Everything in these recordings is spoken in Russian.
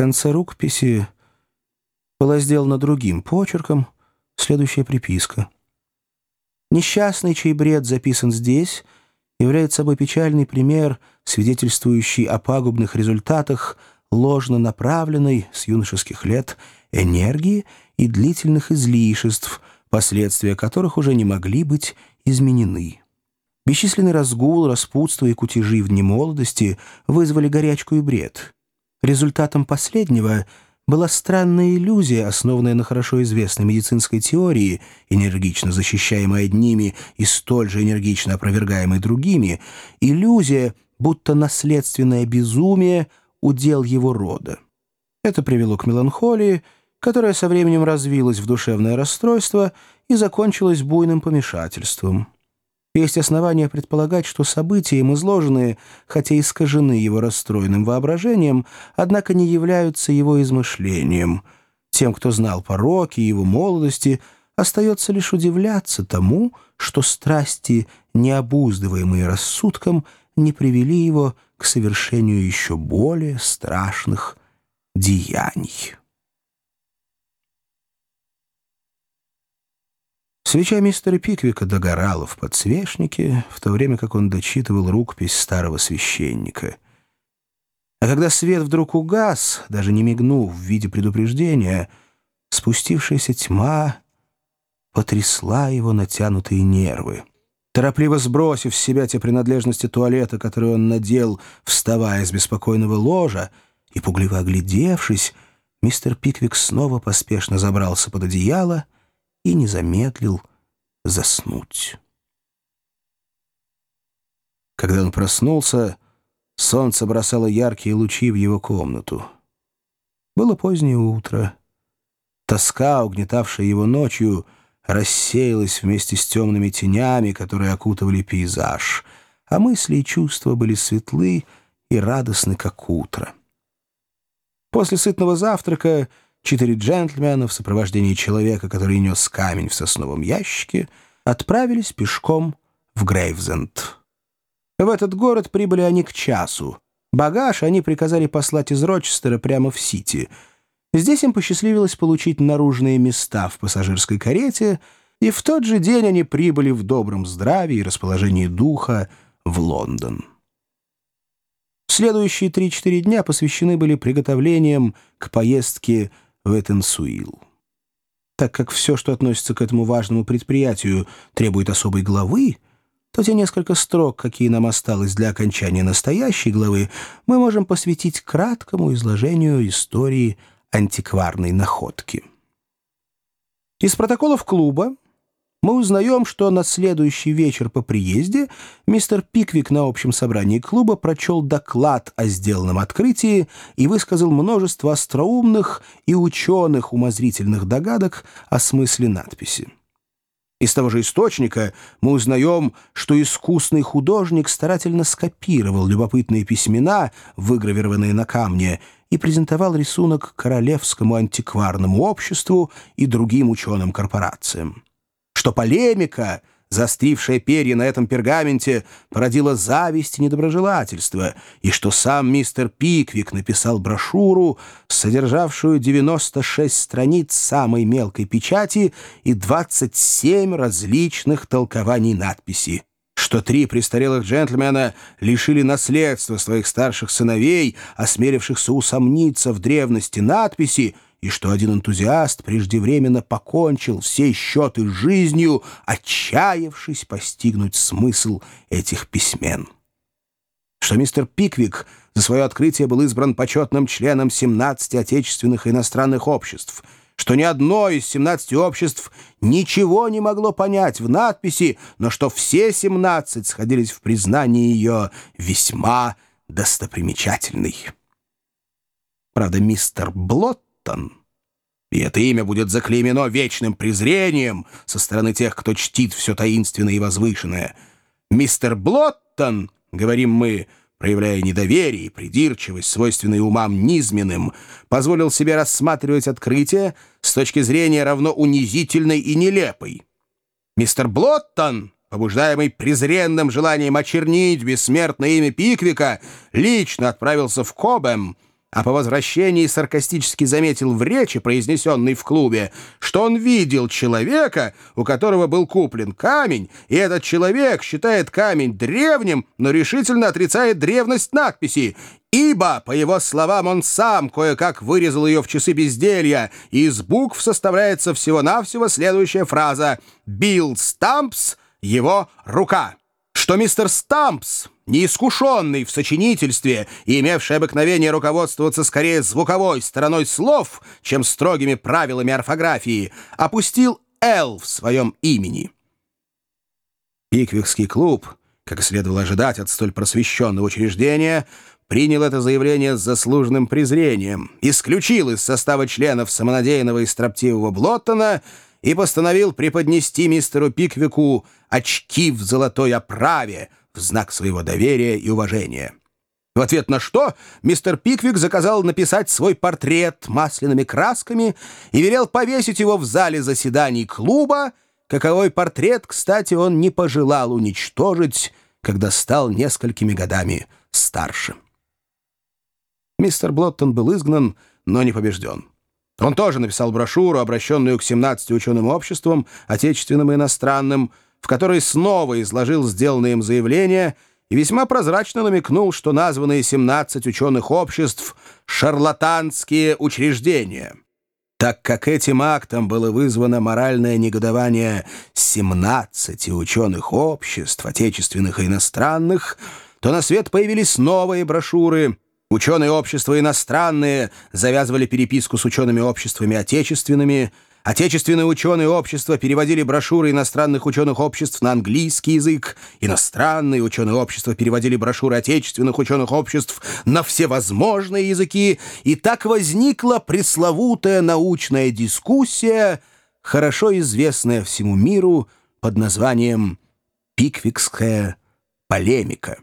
конце рукописи была сделана другим почерком следующая приписка. Несчастный, чей бред записан здесь, является собой печальный пример, свидетельствующий о пагубных результатах ложно направленной с юношеских лет энергии и длительных излишеств, последствия которых уже не могли быть изменены. Бесчисленный разгул, распутство и кутежи в дни молодости вызвали горячку и бред. Результатом последнего была странная иллюзия, основанная на хорошо известной медицинской теории, энергично защищаемой одними и столь же энергично опровергаемой другими, иллюзия, будто наследственное безумие — удел его рода. Это привело к меланхолии, которая со временем развилась в душевное расстройство и закончилась буйным помешательством. Есть основания предполагать, что события им изложенные, хотя искажены его расстроенным воображением, однако не являются его измышлением. Тем, кто знал пороки его молодости, остается лишь удивляться тому, что страсти, необуздываемые рассудком, не привели его к совершению еще более страшных деяний. Свеча мистера Пиквика догорала в подсвечнике, в то время как он дочитывал рукопись старого священника. А когда свет вдруг угас, даже не мигнув в виде предупреждения, спустившаяся тьма потрясла его натянутые нервы. Торопливо сбросив с себя те принадлежности туалета, которые он надел, вставая с беспокойного ложа, и пугливо оглядевшись, мистер Пиквик снова поспешно забрался под одеяло — и не замедлил заснуть. Когда он проснулся, солнце бросало яркие лучи в его комнату. Было позднее утро. Тоска, угнетавшая его ночью, рассеялась вместе с темными тенями, которые окутывали пейзаж, а мысли и чувства были светлы и радостны, как утро. После сытного завтрака четыре джентльмена в сопровождении человека, который нес камень в сосновом ящике, отправились пешком в Грейвзенд. В этот город прибыли они к часу. Багаж они приказали послать из Рочестера прямо в Сити. Здесь им посчастливилось получить наружные места в пассажирской карете, и в тот же день они прибыли в добром здравии и расположении духа в Лондон. Следующие три-четыре дня посвящены были приготовлениям к поездке в Этенсуил. Так как все, что относится к этому важному предприятию, требует особой главы, то те несколько строк, какие нам осталось для окончания настоящей главы, мы можем посвятить краткому изложению истории антикварной находки. Из протоколов клуба мы узнаем, что на следующий вечер по приезде мистер Пиквик на общем собрании клуба прочел доклад о сделанном открытии и высказал множество остроумных и ученых умозрительных догадок о смысле надписи. Из того же источника мы узнаем, что искусный художник старательно скопировал любопытные письмена, выгравированные на камне, и презентовал рисунок Королевскому антикварному обществу и другим ученым корпорациям что полемика, заострившая перья на этом пергаменте, породила зависть и недоброжелательство, и что сам мистер Пиквик написал брошюру, содержавшую 96 страниц самой мелкой печати и 27 различных толкований надписи что три престарелых джентльмена лишили наследства своих старших сыновей, осмелившихся усомниться в древности надписи, и что один энтузиаст преждевременно покончил все счеты с жизнью, отчаявшись постигнуть смысл этих письмен. Что мистер Пиквик за свое открытие был избран почетным членом 17 отечественных и иностранных обществ, что ни одно из 17 обществ ничего не могло понять в надписи, но что все 17 сходились в признании ее весьма достопримечательной. Правда, мистер Блотт Блоттон. И это имя будет заклеймено вечным презрением со стороны тех, кто чтит все таинственное и возвышенное. «Мистер Блоттон», — говорим мы, проявляя недоверие и придирчивость, свойственные умам низменным, позволил себе рассматривать открытие с точки зрения равно унизительной и нелепой. «Мистер Блоттон», побуждаемый презренным желанием очернить бессмертное имя Пиквика, лично отправился в Кобэм — а по возвращении саркастически заметил в речи, произнесенной в клубе, что он видел человека, у которого был куплен камень, и этот человек считает камень древним, но решительно отрицает древность надписи, ибо, по его словам, он сам кое-как вырезал ее в часы безделья, и из букв составляется всего-навсего следующая фраза «Билл Стампс — его рука» что мистер Стампс, неискушенный в сочинительстве и имевший обыкновение руководствоваться скорее звуковой стороной слов, чем строгими правилами орфографии, опустил «Л» в своем имени. Пиквикский клуб, как следовало ожидать от столь просвещенного учреждения, принял это заявление с заслуженным презрением, исключил из состава членов самонадеянного и строптивого Блоттона и постановил преподнести мистеру Пиквику очки в золотой оправе в знак своего доверия и уважения. В ответ на что мистер Пиквик заказал написать свой портрет масляными красками и велел повесить его в зале заседаний клуба, каковой портрет, кстати, он не пожелал уничтожить, когда стал несколькими годами старше. Мистер Блоттон был изгнан, но не побежден. Он тоже написал брошюру, обращенную к 17 ученым обществам, отечественным и иностранным, в которой снова изложил сделанные им заявления и весьма прозрачно намекнул, что названные 17 ученых обществ — шарлатанские учреждения. Так как этим актом было вызвано моральное негодование 17 ученых обществ, отечественных и иностранных, то на свет появились новые брошюры — Ученые общества иностранные завязывали переписку с учеными обществами отечественными. Отечественные ученые общества переводили брошюры иностранных ученых обществ на английский язык. Иностранные ученые общества переводили брошюры отечественных ученых обществ на всевозможные языки. И так возникла пресловутая научная дискуссия, хорошо известная всему миру под названием «Пиквикская полемика».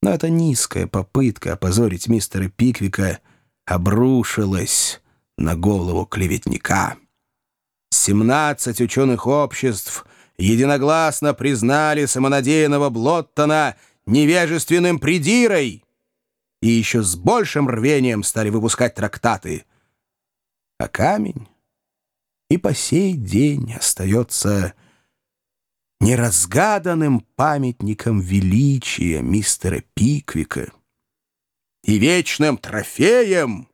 Но эта низкая попытка опозорить мистера Пиквика обрушилась на голову клеветника. Семнадцать ученых обществ единогласно признали самонадеянного Блоттона невежественным придирой и еще с большим рвением стали выпускать трактаты. А камень и по сей день остается неразгаданным памятником величия мистера Пиквика и вечным трофеем,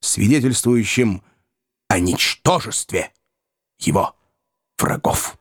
свидетельствующим о ничтожестве его врагов.